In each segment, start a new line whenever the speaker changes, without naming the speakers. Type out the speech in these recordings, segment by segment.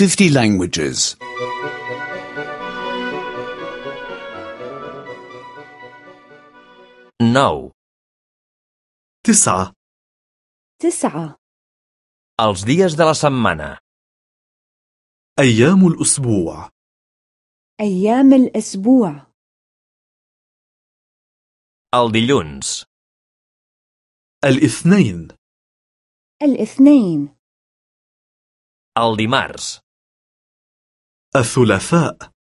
50 languages.
9.
تسعة
تسعة
Els dies de la setmana.
أيام الأسبوع
أيام الأسبوع
El dilluns,
الاثنين
الاثنين
el dimarts,
الثلاثاء.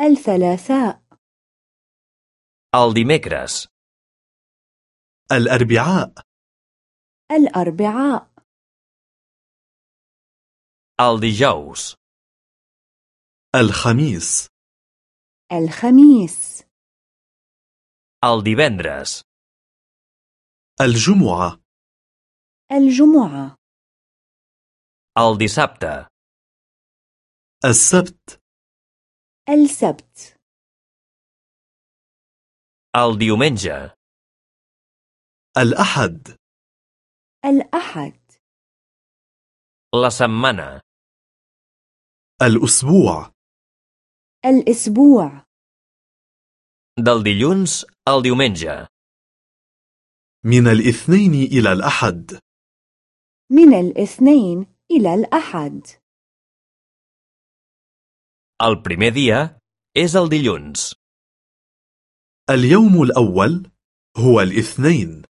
الثلاثاء.
El dimecres,
الأربعاء.
الأربعاء.
El dijous,
الخميس.
الخميس.
El divendres,
الجمعة.
الجمعة.
El dissabte,
السبت.
السبت.
El diumenge,
الأحد.
الأحد.
La setmana,
الأسبوع.
الأسبوع.
Del dilluns al diumenge,
من الاثنين إلى الأحد.
من الاثنين إلى الأحد.
El primer dia és el dilluns,
اليوم الأول هو الاثنين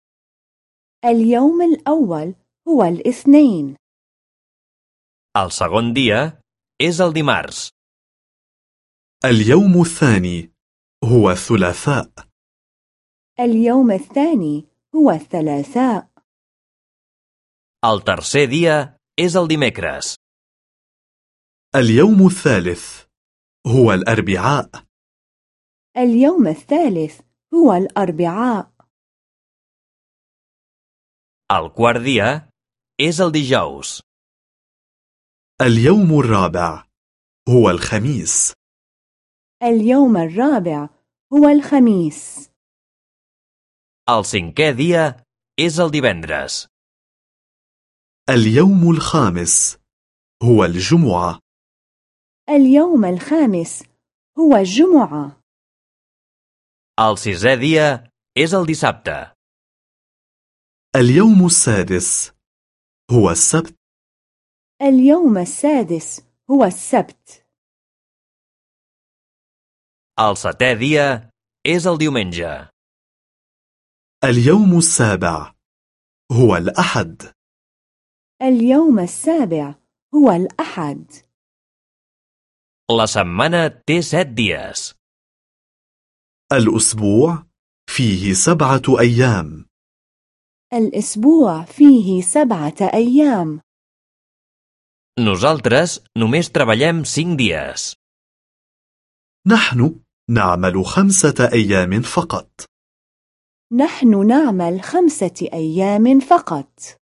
اليوم الأول هو الاثنين
el segon dia és el dimarts,
اليوم الثاني هو الثلاثاء
اليوم الثاني هو الثلاثاء
el tercer dia és el dimecres,
اليوم الثالث هو الأربعاء.
اليوم الثالث هو الأربعاء.
El quart dia és el dijous,
اليوم الرابع هو الخميس.
اليوم الرابع هو الخميس.
El cinquè dia és el divendres,
اليوم الخامس هو الجمعة.
اليوم الخامس هو الجمعة.
El sisè dia és el dissabte,
اليوم السادس هو السبت.
اليوم السادس هو السبت.
El setè dia és el diumenge,
اليوم السابع هو الأحد.
اليوم السابع هو الأحد.
La setmana té set dies.
الأسبوع فيه سبعة أيام
الأسبوع فيه سبعة أيام
Nosaltres només treballem cinc dies.
نحن نعمل خمسة أيام فقط
نحن نعمل خمسة أيام فقط